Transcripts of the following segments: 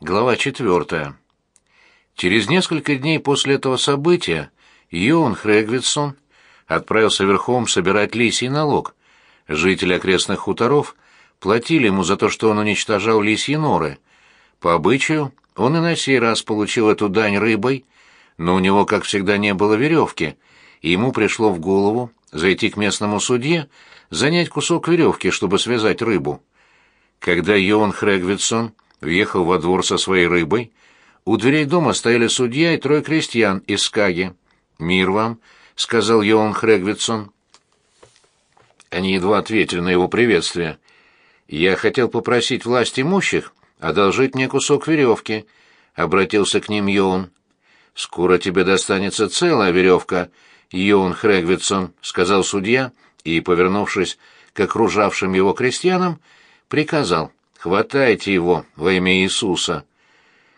Глава четвертая. Через несколько дней после этого события Йоан Хрегвитсон отправился верхом собирать лисий налог. Жители окрестных хуторов платили ему за то, что он уничтожал лисьи норы. По обычаю, он и на сей раз получил эту дань рыбой, но у него, как всегда, не было веревки, и ему пришло в голову зайти к местному судье, занять кусок веревки, чтобы связать рыбу. Когда Йоан Хрегвитсон въехал во двор со своей рыбой, у дверей дома стояли судья и трое крестьян из Скаги. «Мир вам», — сказал Йоан Хрегвитсон. Они едва ответили на его приветствие. «Я хотел попросить власть имущих одолжить мне кусок веревки», — обратился к ним Йоан. «Скоро тебе достанется целая веревка, Йоан Хрегвитсон», — сказал судья, и, повернувшись к окружавшим его крестьянам, приказал. Хватайте его во имя Иисуса.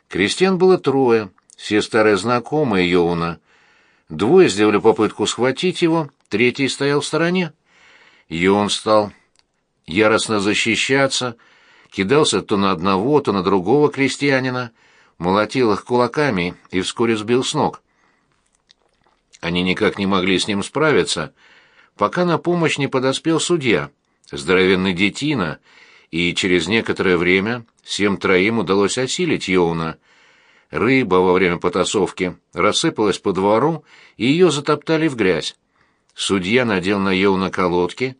Крестьян было трое, все старые знакомые Йоуна. Двое сделали попытку схватить его, третий стоял в стороне. Йоун стал яростно защищаться, кидался то на одного, то на другого крестьянина, молотил их кулаками и вскоре сбил с ног. Они никак не могли с ним справиться, пока на помощь не подоспел судья, здоровенный детина, и через некоторое время всем троим удалось осилить Йоуна. Рыба во время потасовки рассыпалась по двору, и ее затоптали в грязь. Судья надел на Йоуна колодки,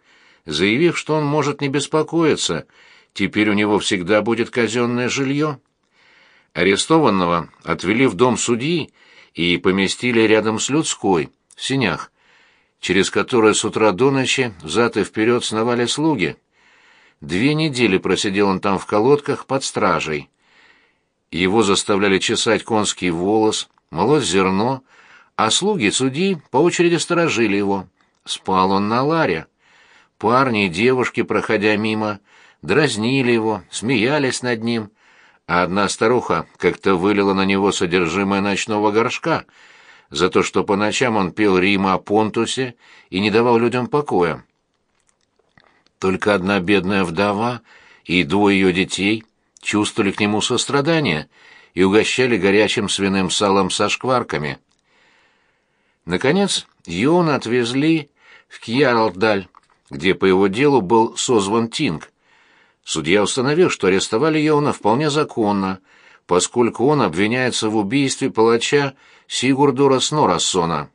заявив, что он может не беспокоиться, теперь у него всегда будет казенное жилье. Арестованного отвели в дом судьи и поместили рядом с людской, в синях, через которые с утра до ночи взад и вперед сновали слуги. Две недели просидел он там в колодках под стражей. Его заставляли чесать конский волос, молоть зерно, а слуги судьи по очереди сторожили его. Спал он на ларе. Парни и девушки, проходя мимо, дразнили его, смеялись над ним, а одна старуха как-то вылила на него содержимое ночного горшка за то, что по ночам он пел Рима о Понтусе и не давал людям покоя. Только одна бедная вдова и двое ее детей чувствовали к нему сострадание и угощали горячим свиным салом со шкварками. Наконец, Йона отвезли в Кьярлдаль, где по его делу был созван Тинг. Судья установил, что арестовали Йона вполне законно, поскольку он обвиняется в убийстве палача Сигурдура Снорассона.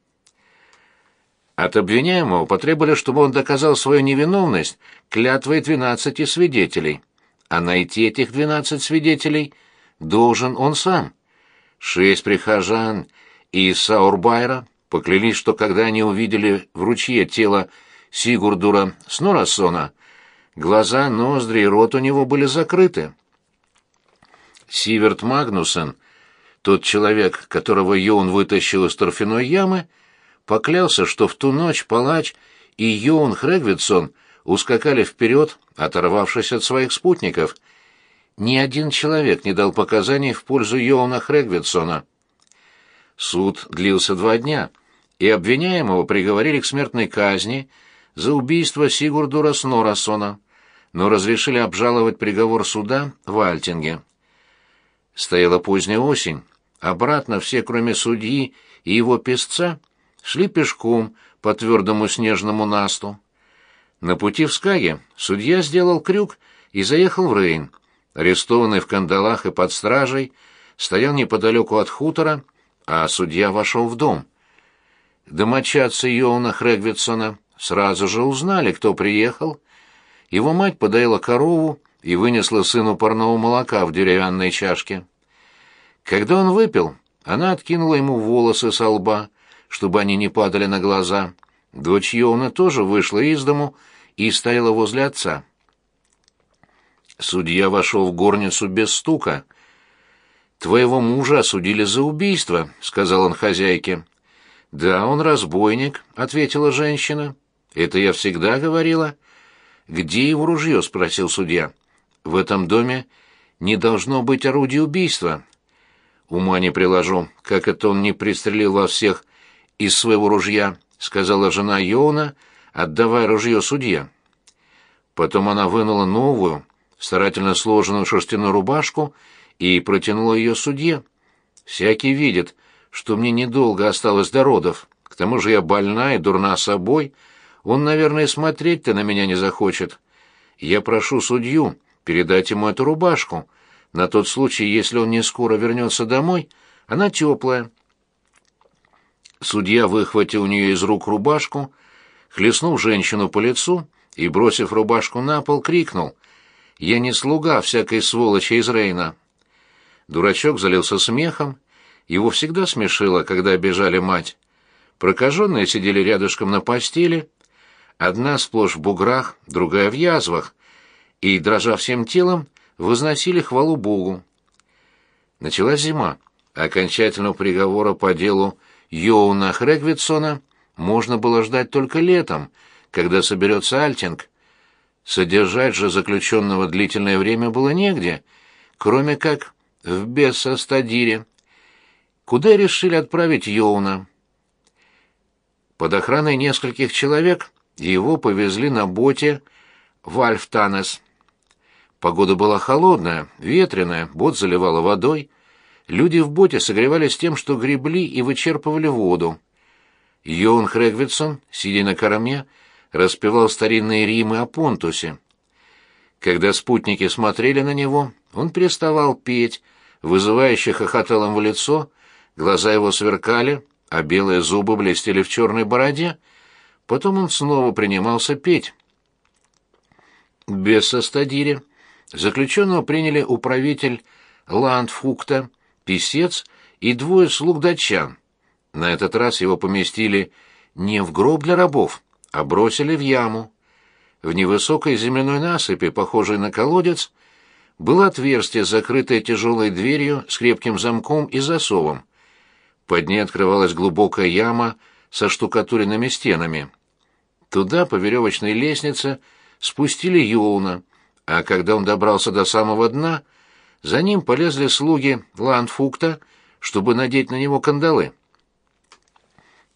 От обвиняемого потребовали, чтобы он доказал свою невиновность клятвой двенадцати свидетелей, а найти этих двенадцать свидетелей должен он сам. Шесть прихожан из Саурбайра поклялись, что когда они увидели в ручье тело Сигурдура Снорасона, глаза, ноздри и рот у него были закрыты. Сиверт Магнусен, тот человек, которого Йон вытащил из торфяной ямы, — поклялся, что в ту ночь палач и Йоун Хрегвитсон ускакали вперед, оторвавшись от своих спутников. Ни один человек не дал показаний в пользу Йоуна Хрегвитсона. Суд длился два дня, и обвиняемого приговорили к смертной казни за убийство Сигурдура Снорасона, но разрешили обжаловать приговор суда в Альтинге. Стояла поздняя осень, обратно все, кроме судьи и его песца, шли пешком по твердому снежному насту. На пути в Скаге судья сделал крюк и заехал в Рейн. Арестованный в кандалах и под стражей, стоял неподалеку от хутора, а судья вошел в дом. Домочадцы Йоуна Хрегвитсона сразу же узнали, кто приехал. Его мать подоила корову и вынесла сыну парного молока в деревянной чашке. Когда он выпил, она откинула ему волосы со лба, чтобы они не падали на глаза. Дочь Йоуна тоже вышла из дому и стояла возле отца. Судья вошел в горницу без стука. «Твоего мужа осудили за убийство», — сказал он хозяйке. «Да, он разбойник», — ответила женщина. «Это я всегда говорила». «Где его ружье?» — спросил судья. «В этом доме не должно быть орудия убийства». «Ума не приложу, как это он не пристрелил вас всех из своего ружья», — сказала жена Йоуна, отдавая ружье судье. Потом она вынула новую, старательно сложенную шерстяную рубашку и протянула ее судье. «Всякий видит, что мне недолго осталось до родов. К тому же я больна и дурна собой. Он, наверное, смотреть-то на меня не захочет. Я прошу судью передать ему эту рубашку, на тот случай, если он не скоро вернется домой, она теплая». Судья выхватил у нее из рук рубашку, хлестнул женщину по лицу и, бросив рубашку на пол, крикнул «Я не слуга всякой сволочи из Рейна». Дурачок залился смехом, его всегда смешило, когда обижали мать. Прокаженные сидели рядышком на постели, одна сплошь в буграх, другая в язвах, и, дрожа всем телом, возносили хвалу Богу. Началась зима. Окончательного приговора по делу Йоуна Хрегвитсона можно было ждать только летом, когда соберется Альтинг. Содержать же заключенного длительное время было негде, кроме как в Бессостадире, куда решили отправить Йоуна. Под охраной нескольких человек его повезли на боте в Альфтанес. Погода была холодная, ветреная, бот заливала водой. Люди в боте согревались тем, что гребли и вычерпывали воду. Йоун Хрегвитсон, сидя на корме, распевал старинные римы о Понтусе. Когда спутники смотрели на него, он переставал петь, вызывающе хохотал им в лицо, глаза его сверкали, а белые зубы блестели в черной бороде. Потом он снова принимался петь. Без состадире заключенного приняли управитель Ландфукта, писец и двое слуг датчан. На этот раз его поместили не в гроб для рабов, а бросили в яму. В невысокой земляной насыпи, похожей на колодец, было отверстие, закрытое тяжелой дверью с крепким замком и засовом. Под ней открывалась глубокая яма со штукатуренными стенами. Туда по веревочной лестнице спустили Йоуна, а когда он добрался до самого дна, за ним полезли слуги Ландфукта, чтобы надеть на него кандалы.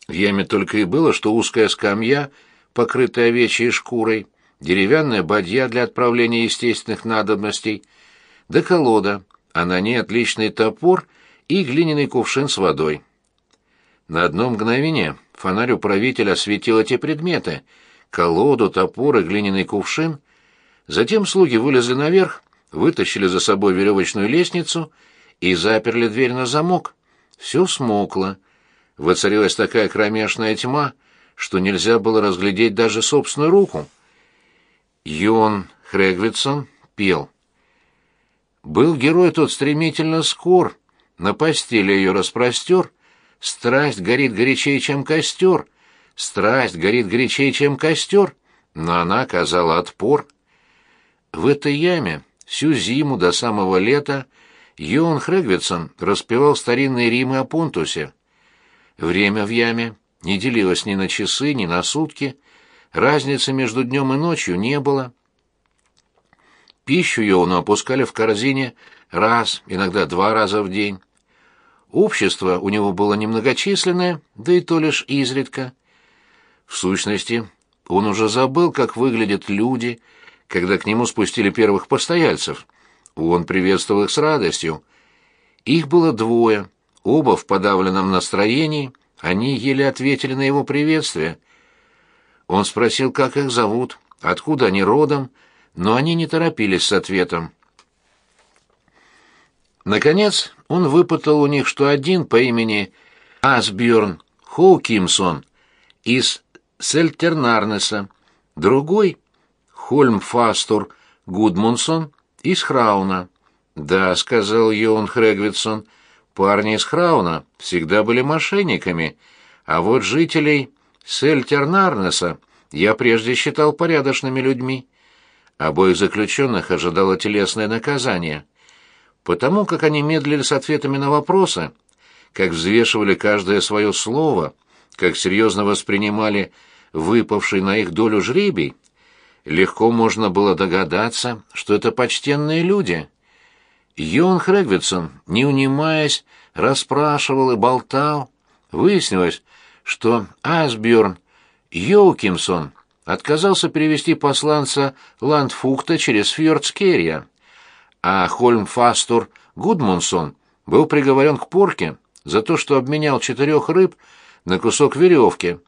В яме только и было, что узкая скамья, покрытая овечьей шкурой, деревянная бадья для отправления естественных надобностей, да колода, а на ней отличный топор и глиняный кувшин с водой. На одно мгновение фонарь управителя осветил эти предметы — колоду, топор и глиняный кувшин. Затем слуги вылезли наверх, вытащили за собой веревочную лестницу и заперли дверь на замок. Все смокло. Воцарилась такая кромешная тьма, что нельзя было разглядеть даже собственную руку. Йон Хрегвитсон пел. Был герой тот стремительно скор, на постели ее распростер, страсть горит горячей, чем костер, страсть горит горячей, чем костер, но она оказала отпор. В этой яме всю зиму до самого лета Йон Хрегвитсон распевал старинные римы о Понтусе. Время в яме не делилось ни на часы, ни на сутки, разницы между днем и ночью не было. Пищу Йону опускали в корзине раз, иногда два раза в день. Общество у него было немногочисленное, да и то лишь изредка. В сущности, он уже забыл, как выглядят люди, когда к нему спустили первых постояльцев. Он приветствовал их с радостью. Их было двое, Оба в подавленном настроении, они еле ответили на его приветствие. Он спросил, как их зовут, откуда они родом, но они не торопились с ответом. Наконец он выпытал у них, что один по имени Асбjörn Хоукимсон из Сельтернарнеса, другой — Хольмфастор Гудмунсон из Храуна. «Да», — сказал Йоун Хрегвитсон, — Парни из Храуна всегда были мошенниками, а вот жителей Сельтернарнеса я прежде считал порядочными людьми. Обоих заключенных ожидало телесное наказание. Потому как они медлили с ответами на вопросы, как взвешивали каждое свое слово, как серьезно воспринимали выпавший на их долю жребий, легко можно было догадаться, что это почтенные люди. Йон Хрегвитсон, не унимаясь, расспрашивал и болтал. Выяснилось, что Асбjörn Йоукимсон отказался перевести посланца Ландфукта через Фьордскерия, а Хольмфастур Гудмунсон был приговорен к порке за то, что обменял четырех рыб на кусок веревки,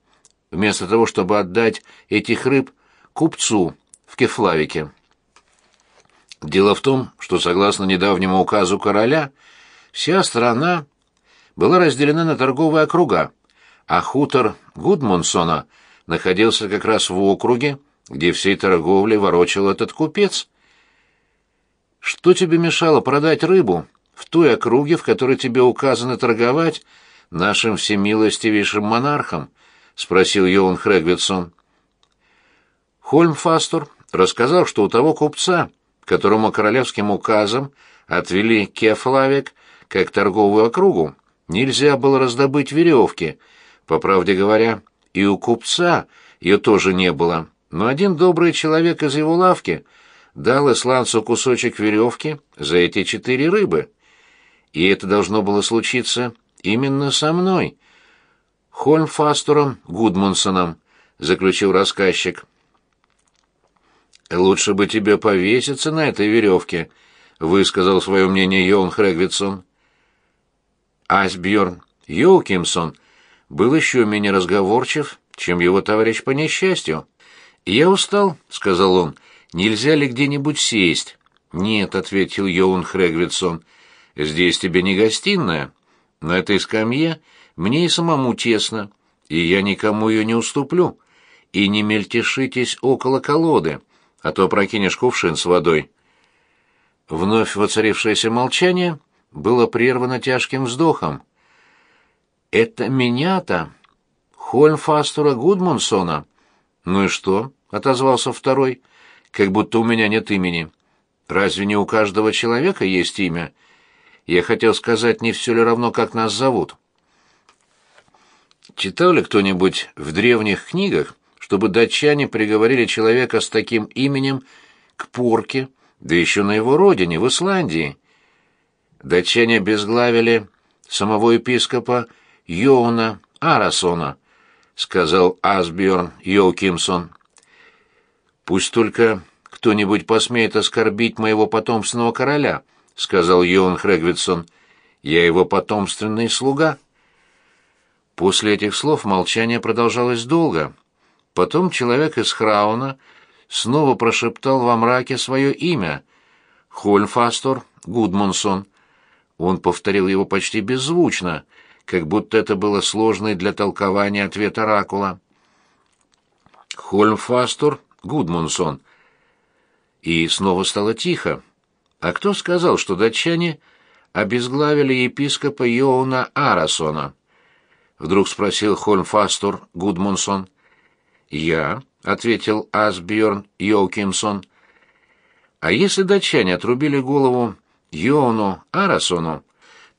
вместо того, чтобы отдать этих рыб купцу в Кефлавике. Дело в том, что согласно недавнему указу короля, вся страна была разделена на торговые округа, а хутор Гудмунсона находился как раз в округе, где всей торговлей ворочал этот купец. Что тебе мешало продать рыбу в той округе, в которой тебе указано торговать нашим всемилостивейшим монархом? — спросил Йоун Хрегвитсон. Хольмфастер рассказал, что у того купца, которому королевским указом отвели Кефлавик как торговую округу, нельзя было раздобыть веревки. По правде говоря, и у купца ее тоже не было. Но один добрый человек из его лавки дал исландцу кусочек веревки за эти четыре рыбы. И это должно было случиться именно со мной. Хольмфастером Гудмунсоном, заключил рассказчик. «Лучше бы тебе повеситься на этой веревке», — высказал свое мнение Йон Хрегвитсон. Асбjörn Йоукимсон был еще менее разговорчив, чем его товарищ по несчастью. «Я устал», — сказал он. «Нельзя ли где-нибудь сесть?» «Нет», — ответил Йоун Хрегвитсон. «Здесь тебе не гостиная. На этой скамье мне и самому тесно, и я никому ее не уступлю. И не мельтешитесь около колоды, а то прокинешь кувшин с водой». Вновь воцарившееся молчание было прервано тяжким вздохом. «Это меня-то? Хольмфастера Гудмунсона?» «Ну и что?» — отозвался второй. «Как будто у меня нет имени. Разве не у каждого человека есть имя? Я хотел сказать, не все ли равно, как нас зовут?» Читал ли кто-нибудь в древних книгах, чтобы датчане приговорили человека с таким именем к порке, да еще на его родине, в Исландии? Датчане обезглавили самого епископа Йоуна Арасона — сказал Асбjörn Йоукимсон. Пусть только кто-нибудь посмеет оскорбить моего потомственного короля, сказал Йоан Хрегвитсон. Я его потомственный слуга. После этих слов молчание продолжалось долго. Потом человек из Храуна снова прошептал во мраке свое имя — Хольфастор Гудмунсон. Он повторил его почти беззвучно — как будто это было сложный для толкования ответ оракула. Хольмфастор Гудмунсон. И снова стало тихо. А кто сказал, что датчане обезглавили епископа Йоуна Арасона? Вдруг спросил Хольмфастор Гудмунсон. «Я», — ответил Асбjörn Йокимсон. «А если датчане отрубили голову Йоуну Арасону,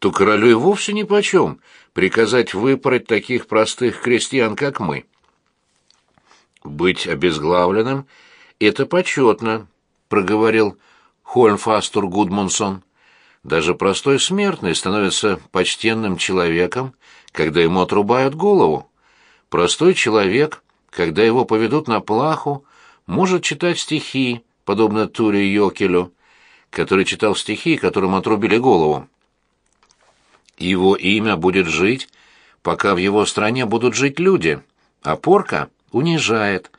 то королю и вовсе нипочем приказать выпороть таких простых крестьян, как мы. «Быть обезглавленным — это почетно», — проговорил Хольмфастур Гудмунсон. «Даже простой смертный становится почтенным человеком, когда ему отрубают голову. Простой человек, когда его поведут на плаху, может читать стихи, подобно Туре Йокелю, который читал стихи, которым отрубили голову. Его имя будет жить, пока в его стране будут жить люди, а порка унижает.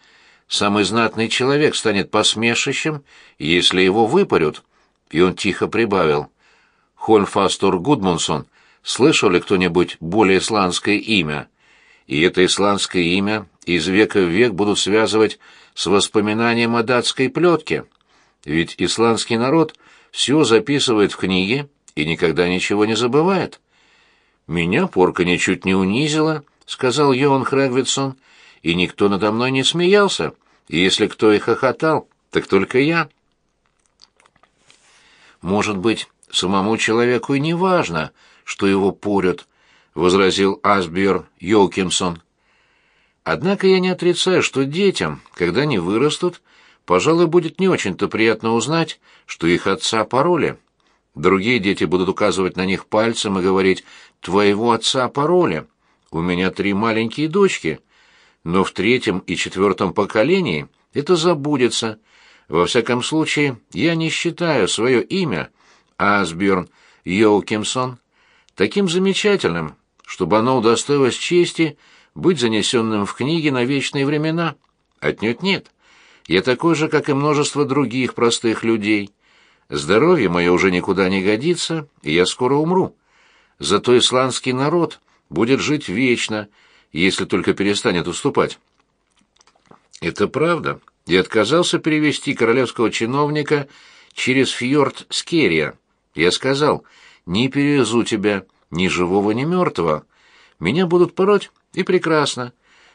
Самый знатный человек станет посмешищем, если его выпарют. И он тихо прибавил. Хольфастор Гудмунсон, слышал ли кто-нибудь более исландское имя? И это исландское имя из века в век будут связывать с воспоминанием о датской плетке. Ведь исландский народ все записывает в книге и никогда ничего не забывает. «Меня порка ничуть не унизила», — сказал Йоан Хрэгвитсон, — «и никто надо мной не смеялся, и если кто и хохотал, так только я». «Может быть, самому человеку и не важно, что его порят», — возразил Асбjörn Йокимсон. «Однако я не отрицаю, что детям, когда они вырастут, пожалуй, будет не очень-то приятно узнать, что их отца пороли». Другие дети будут указывать на них пальцем и говорить «твоего отца пароли». У меня три маленькие дочки. Но в третьем и четвертом поколении это забудется. Во всяком случае, я не считаю свое имя Асбjörn Йоукимсон, таким замечательным, чтобы оно удостоилось чести быть занесенным в книги на вечные времена. Отнюдь нет. Я такой же, как и множество других простых людей. Здоровье мое уже никуда не годится, и я скоро умру. Зато исландский народ будет жить вечно, если только перестанет уступать. Это правда. Я отказался перевести королевского чиновника через фьорд Скерия. Я сказал, не перевезу тебя, ни живого, ни мертвого. Меня будут пороть, и прекрасно.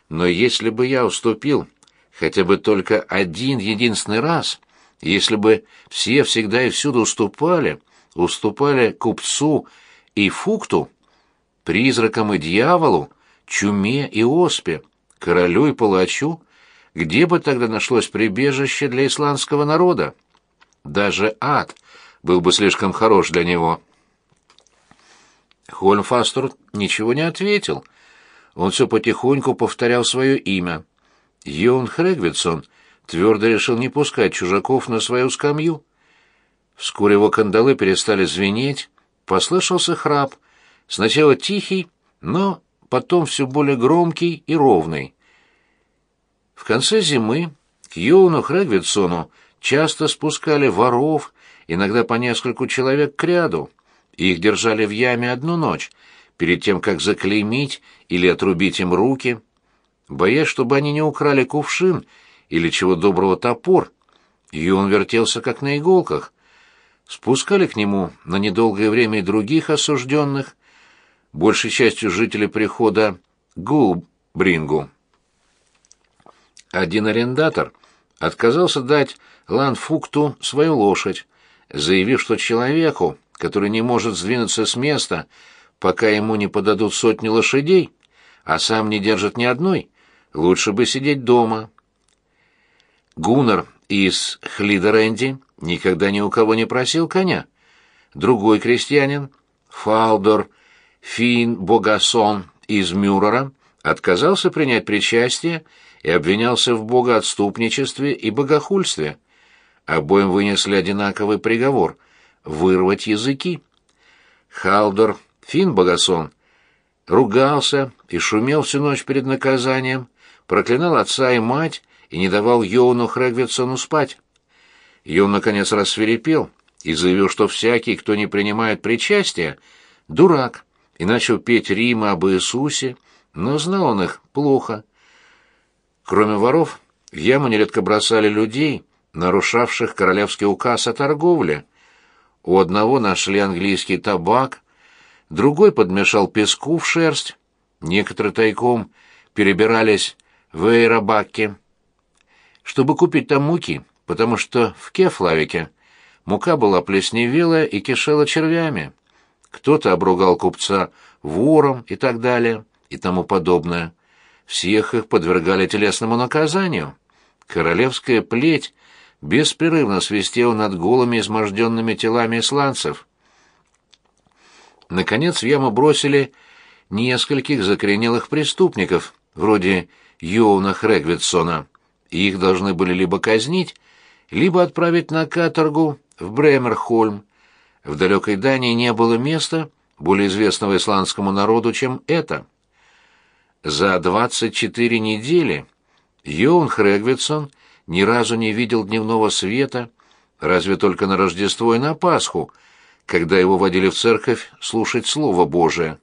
Но если бы я уступил хотя бы только один единственный раз, если бы все всегда и всюду уступали, уступали купцу и фукту, призракам и дьяволу, чуме и оспе, королю и палачу, где бы тогда нашлось прибежище для исландского народа? Даже ад был бы слишком хорош для него. Хольмфастер ничего не ответил. Он все потихоньку повторял свое имя. Йон Хрегвитсон твердо решил не пускать чужаков на свою скамью. Вскоре его кандалы перестали звенеть, послышался храп, сначала тихий, но потом все более громкий и ровный. В конце зимы к Йоуну Хрегвитсону часто спускали воров, иногда по нескольку человек к ряду. Их держали в яме одну ночь, перед тем, как заклеймить или отрубить им руки. Боясь, чтобы они не украли кувшин или чего доброго топор, Юн вертелся как на иголках. Спускали к нему на недолгое время и других осужденных, большей частью жителей прихода Гулбрингу. Один арендатор отказался дать Ланфукту свою лошадь, заявив, что человеку, который не может сдвинуться с места, пока ему не подадут сотни лошадей, а сам не держит ни одной, лучше бы сидеть дома. Гуннар из Хлидеренди никогда ни у кого не просил коня. Другой крестьянин, Фалдор Фин Богасон из Мюррера, отказался принять причастие и обвинялся в богоотступничестве и богохульстве. Обоим вынесли одинаковый приговор — вырвать языки. Халдор Фин Богасон ругался и шумел всю ночь перед наказанием, проклинал отца и мать и не давал Йоуну Хрегвитсону спать. Йоун, наконец, рассверепел и заявил, что всякий, кто не принимает причастие, дурак, и начал петь римы об Иисусе, но знал он их плохо. Кроме воров, в яму нередко бросали людей, нарушавших королевский указ о торговле. У одного нашли английский табак, другой подмешал песку в шерсть, некоторые тайком перебирались в Эйрабакке, чтобы купить там муки, потому что в Кефлавике мука была плесневелая и кишела червями. Кто-то обругал купца вором и так далее, и тому подобное. Всех их подвергали телесному наказанию. Королевская плеть беспрерывно свистела над голыми изможденными телами исландцев. Наконец в яму бросили нескольких закоренелых преступников, вроде Йоуна Хрегвитсона. Их должны были либо казнить, либо отправить на каторгу в Бремерхольм. В далекой Дании не было места, более известного исландскому народу, чем это. За 24 недели Йоун Хрегвитсон ни разу не видел дневного света, разве только на Рождество и на Пасху, когда его водили в церковь слушать Слово Божие.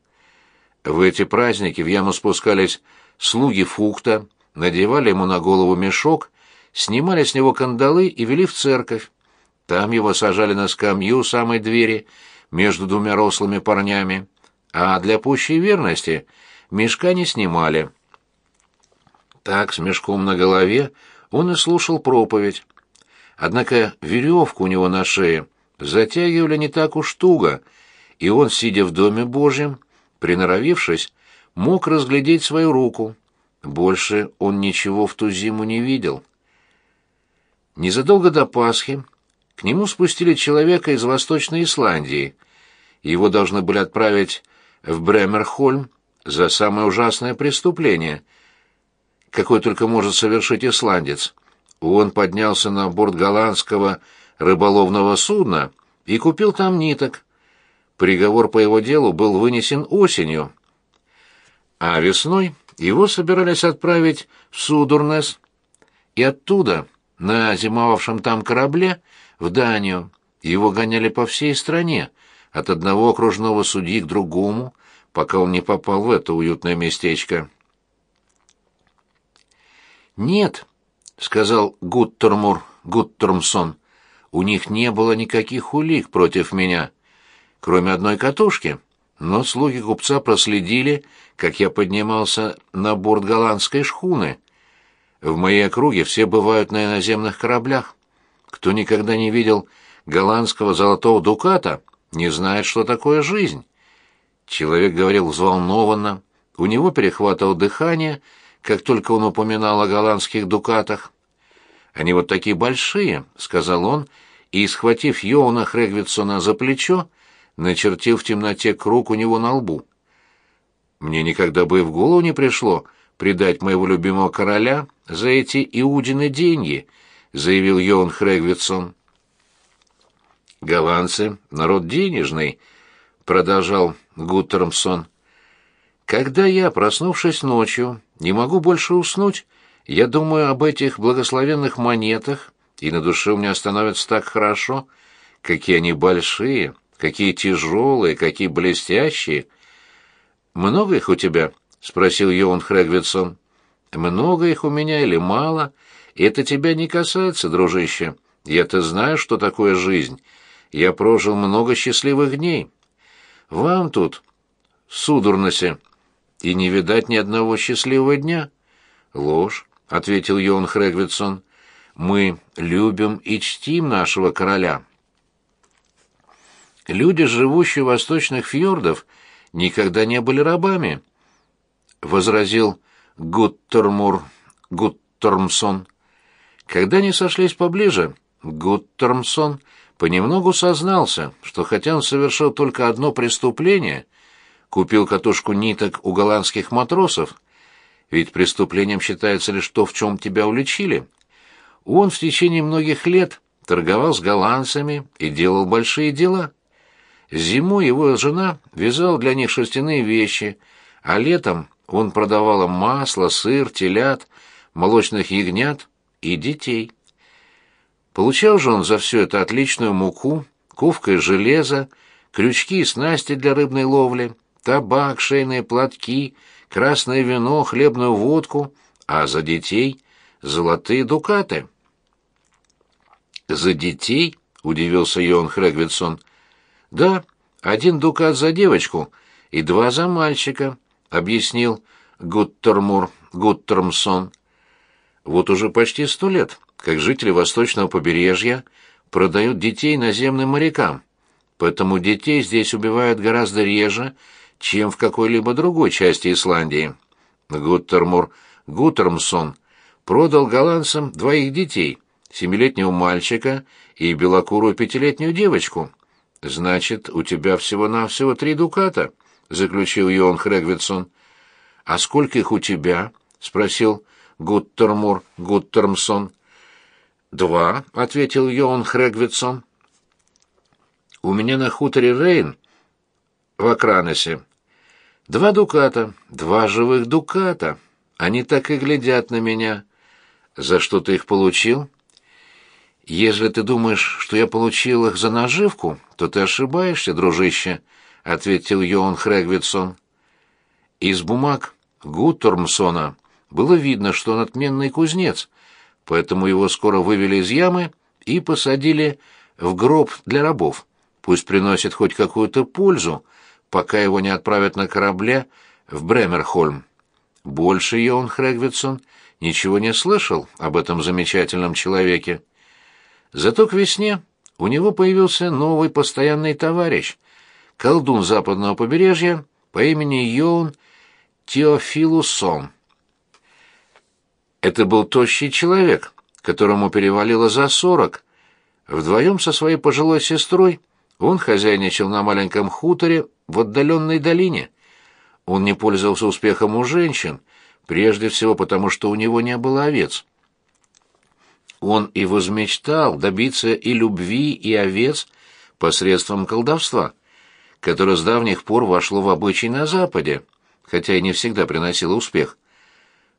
В эти праздники в яму спускались слуги Фукта, надевали ему на голову мешок, снимали с него кандалы и вели в церковь. Там его сажали на скамью у самой двери между двумя рослыми парнями, а для пущей верности мешка не снимали. Так, с мешком на голове, он и слушал проповедь. Однако веревку у него на шее затягивали не так уж туго, и он, сидя в Доме Божьем, приноровившись, мог разглядеть свою руку. Больше он ничего в ту зиму не видел. Незадолго до Пасхи к нему спустили человека из Восточной Исландии. Его должны были отправить в Бремерхольм за самое ужасное преступление, какое только может совершить исландец. Он поднялся на борт голландского рыболовного судна и купил там ниток. приговор по его делу был вынесен осенью, а весной его собирались отправить в Судурнес и оттуда, на зимовавшем там корабле, в Данию. Его гоняли по всей стране, от одного окружного судьи к другому, пока он не попал в это уютное местечко. «Нет», — сказал Гуттормур Гуттормсон, — «у них не было никаких улик против меня, кроме одной катушки, но слуги купца проследили, как я поднимался на борт голландской шхуны. В моей округе все бывают на иноземных кораблях. Кто никогда не видел голландского золотого дуката, не знает, что такое жизнь». Человек говорил взволнованно, у него перехватывало дыхание — как только он упоминал о голландских дукатах. «Они вот такие большие», — сказал он, и, схватив Йоуна Хрегвитсона за плечо, начертил в темноте круг у него на лбу. «Мне никогда бы и в голову не пришло предать моего любимого короля за эти иудины деньги», — заявил Йоун Хрегвитсон. «Голландцы — народ денежный», — продолжал Гуттермсон. Когда я, проснувшись ночью, не могу больше уснуть, я думаю об этих благословенных монетах, и на душе у меня становится так хорошо, какие они большие, какие тяжелые, какие блестящие. «Много их у тебя?» — спросил Йоан Хрегвитсон. «Много их у меня или мало? Это тебя не касается, дружище. Я-то знаю, что такое жизнь. Я прожил много счастливых дней. Вам тут, судурносе, и не видать ни одного счастливого дня. Ложь, ответил Йон Хрегвитсон. Мы любим и чтим нашего короля. Люди, живущие в восточных фьордов, никогда не были рабами, возразил Гуттермур Гуттермсон. Когда они сошлись поближе, Гуттермсон понемногу сознался, что хотя он совершил только одно преступление, купил катушку ниток у голландских матросов, ведь преступлением считается лишь то, в чем тебя уличили. Он в течение многих лет торговал с голландцами и делал большие дела. Зимой его жена вязала для них шерстяные вещи, а летом он продавал им масло, сыр, телят, молочных ягнят и детей. Получал же он за все это отличную муку, ковка из железа, крючки и снасти для рыбной ловли, табак, шейные платки, красное вино, хлебную водку, а за детей — золотые дукаты. «За детей?» — удивился Йон Хрегвитсон. «Да, один дукат за девочку и два за мальчика», — объяснил Гуттермур Гуттермсон. «Вот уже почти сто лет, как жители восточного побережья продают детей наземным морякам, поэтому детей здесь убивают гораздо реже, чем в какой-либо другой части Исландии. Гуттермур Гуттермсон продал голландцам двоих детей, семилетнего мальчика и белокурую пятилетнюю девочку. «Значит, у тебя всего-навсего три дуката», — заключил Йон Хрегвитсон. «А сколько их у тебя?» — спросил Гуттермур Гуттермсон. «Два», — ответил Йон Хрегвитсон. «У меня на хуторе Рейн в Акранесе Два дуката, два живых дуката. Они так и глядят на меня. За что ты их получил? Если ты думаешь, что я получил их за наживку, то ты ошибаешься, дружище, ответил Йоан Хрегвитсон. Из бумаг Гутормсона было видно, что он отменный кузнец, поэтому его скоро вывели из ямы и посадили в гроб для рабов. Пусть приносит хоть какую-то пользу, пока его не отправят на корабле в Бремерхольм. Больше Йоан Хрегвитсон ничего не слышал об этом замечательном человеке. Зато к весне у него появился новый постоянный товарищ, колдун западного побережья по имени Йоан Теофилусон. Это был тощий человек, которому перевалило за сорок. Вдвоем со своей пожилой сестрой он хозяйничал на маленьком хуторе в отдаленной долине. Он не пользовался успехом у женщин, прежде всего потому, что у него не было овец. Он и возмечтал добиться и любви, и овец посредством колдовства. которое с давних пор вошло в обычай на Западе, хотя и не всегда приносило успех.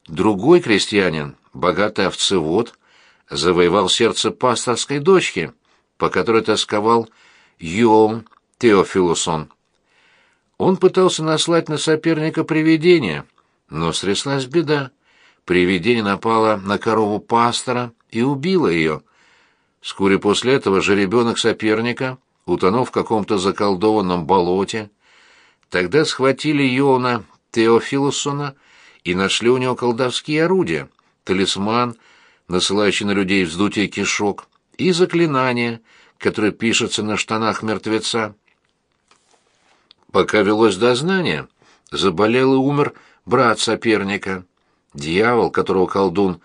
Другой крестьянин, богатый овцевод, завоевал сердце пасторской дочки, по которой тосковал Йоун Теофилусон. Он пытался наслать на соперника привидение, но стряслась беда. Привидение напало на корову пастора и убило ее. Вскоре после этого жеребенок соперника утонул в каком-то заколдованном болоте. Тогда схватили Йона Теофилусона и нашли у него колдовские орудия, талисман, насылающий на людей вздутие кишок, и заклинание, которое пишется на штанах мертвеца. Пока велось дознание, заболел и умер брат соперника. Дьявол, которого колдун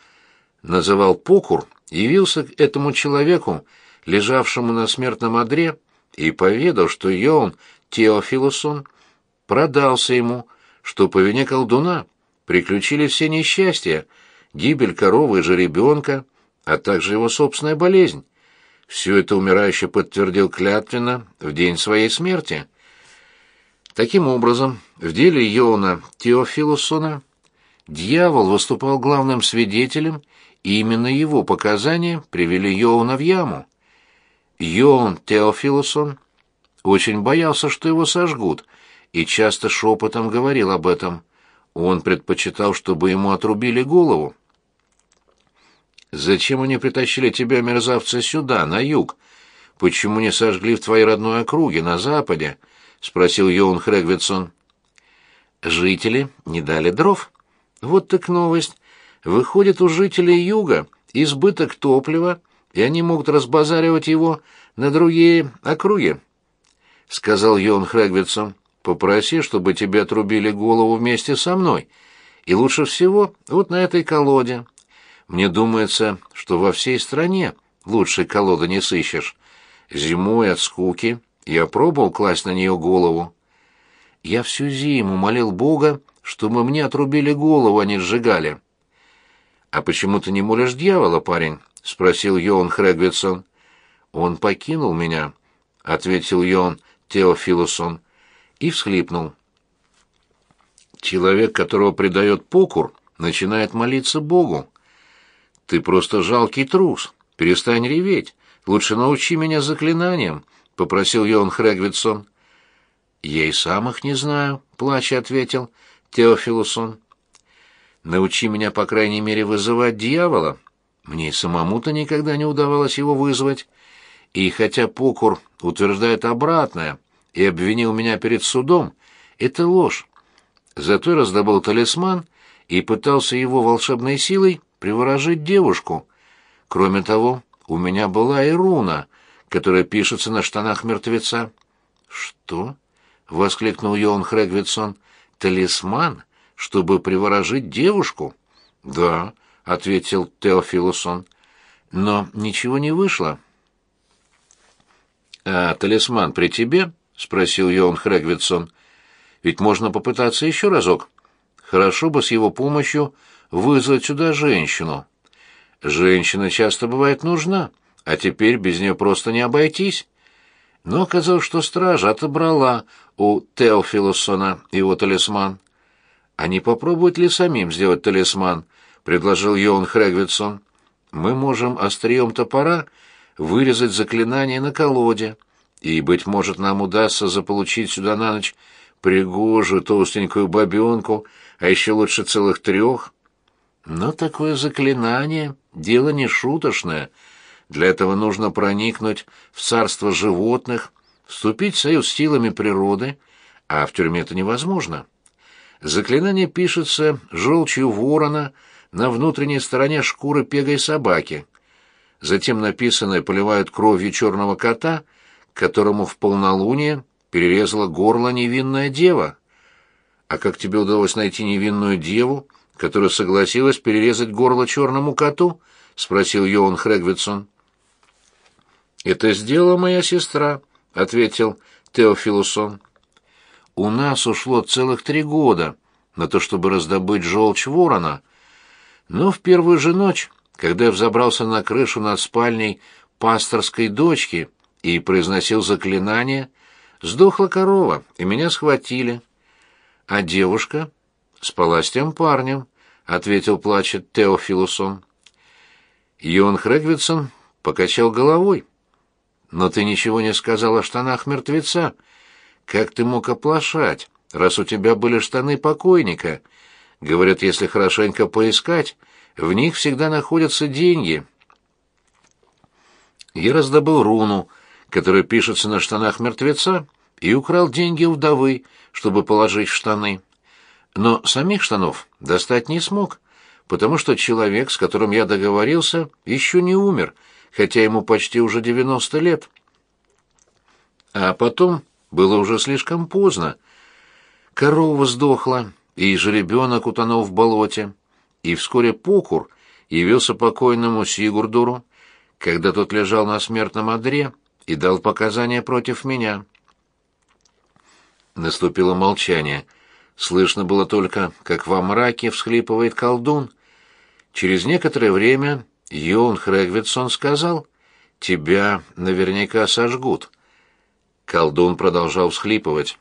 называл Покур, явился к этому человеку, лежавшему на смертном одре, и поведал, что Йоун Теофилусон продался ему, что по вине колдуна приключились все несчастья, гибель коровы и жеребенка, а также его собственная болезнь. Все это умирающий подтвердил клятвенно в день своей смерти. Таким образом, в деле Йона Теофилусона дьявол выступал главным свидетелем, и именно его показания привели Йоуна в яму. Йоун Теофилусон очень боялся, что его сожгут, и часто шепотом говорил об этом. Он предпочитал, чтобы ему отрубили голову. «Зачем они притащили тебя, мерзавца, сюда, на юг? Почему не сожгли в твоей родной округе, на западе?» — спросил Йоун Хрегвитсон. «Жители не дали дров. Вот так новость. Выходит, у жителей юга избыток топлива, и они могут разбазаривать его на другие округи», — сказал Йоун Хрегвитсон. Попроси, чтобы тебе отрубили голову вместе со мной. И лучше всего вот на этой колоде. Мне думается, что во всей стране лучшей колоды не сыщешь. Зимой от скуки я пробовал класть на нее голову. Я всю зиму молил Бога, чтобы мне отрубили голову, а не сжигали. — А почему ты не молишь дьявола, парень? — спросил Йоан Хрегвитсон. — Он покинул меня, — ответил Йоан Теофилусон и всхлипнул. Человек, которого предает покур, начинает молиться Богу. Ты просто жалкий трус. Перестань реветь. Лучше научи меня заклинаниям, попросил Йон Хрегвитсон. Я и сам их не знаю, плача ответил Теофилусон. Научи меня, по крайней мере, вызывать дьявола. Мне и самому-то никогда не удавалось его вызвать. И хотя Покур утверждает обратное, и обвинил меня перед судом, это ложь. Зато раздобыл талисман и пытался его волшебной силой приворожить девушку. Кроме того, у меня была и руна, которая пишется на штанах мертвеца. «Что?» — воскликнул Йоан Хрегвитсон. «Талисман, чтобы приворожить девушку?» «Да», — ответил Теофилусон. «Но ничего не вышло». «А талисман при тебе?» — спросил Йоан Хрегвитсон. «Ведь можно попытаться еще разок. Хорошо бы с его помощью вызвать сюда женщину. Женщина часто бывает нужна, а теперь без нее просто не обойтись». Но оказалось, что стража отобрала у Теофилосона его талисман. «А не попробовать ли самим сделать талисман?» — предложил Йоан Хрегвитсон. «Мы можем острием топора вырезать заклинание на колоде» и, быть может, нам удастся заполучить сюда на ночь пригожую толстенькую бабенку, а еще лучше целых трех. Но такое заклинание — дело не шуточное. Для этого нужно проникнуть в царство животных, вступить в союз с силами природы, а в тюрьме это невозможно. Заклинание пишется желчью ворона на внутренней стороне шкуры пегой собаки. Затем написанное поливают кровью черного кота — которому в полнолуние перерезала горло невинная дева. А как тебе удалось найти невинную деву, которая согласилась перерезать горло черному коту? спросил Йоан Хрегвитсон. Это сделала моя сестра, ответил Теофилусон. У нас ушло целых три года на то, чтобы раздобыть желчь ворона. Но в первую же ночь, когда я взобрался на крышу над спальней пасторской дочки, и произносил заклинание, Сдохла корова, и меня схватили. А девушка спала с тем парнем, ответил плачет Теофилусон. Йон Хрегвитсон покачал головой. Но ты ничего не сказал о штанах мертвеца. Как ты мог оплошать, раз у тебя были штаны покойника? Говорят, если хорошенько поискать, в них всегда находятся деньги. Я раздобыл руну, которая пишется на штанах мертвеца, и украл деньги у вдовы, чтобы положить в штаны. Но самих штанов достать не смог, потому что человек, с которым я договорился, еще не умер, хотя ему почти уже девяносто лет. А потом было уже слишком поздно. Корова сдохла, и жеребенок утонул в болоте, и вскоре Покур явился покойному Сигурдуру, когда тот лежал на смертном одре и дал показания против меня. Наступило молчание. Слышно было только, как во мраке всхлипывает колдун. Через некоторое время Йон Хрегвитсон сказал, «Тебя наверняка сожгут». Колдун продолжал всхлипывать.